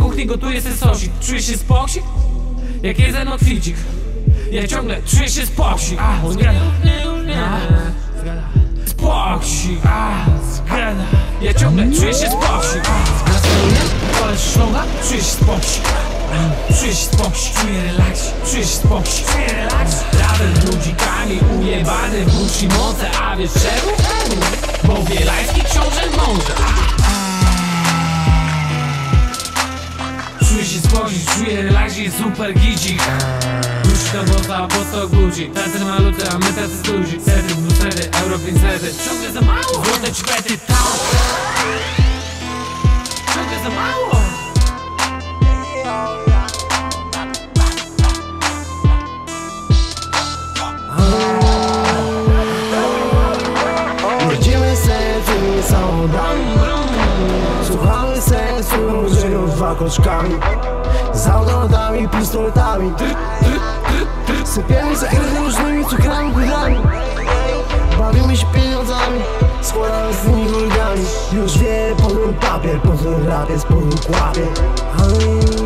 kuchni gotuje se sosik. Czujesz się spoksik? Jak jeden otwicik Ja ciągle czuję się spoksik. Zgada. Spoksik. Ja ciągle czuję się spoksik. Ale szloga Czuję się spoksik. Czuję się spoksik. Czuję relaks. Czuję się spoksik. Czuję relaks. Razem z ludzikami Ujebany w uszy moce. A wiesz czemu? Bo wielański książę mąże i super Gucci to bossa, bo to Gucci Tacy maluty, a my tacy duzi Sety, blusety, euro 500 Ciągle za mało. Złote czwety, tam. Ciągle za mało. Jedziemy sercu samochodami Słuchamy sensu żyją z wakoczkami Automatami, pistoletami. Sypiemy sekrety różnymi cukrami, pudrami Bawimy się pieniądzami Składamy z tymi kolegami Już wie, po tym papier, po tym rapie, po tym kłapie. Aj.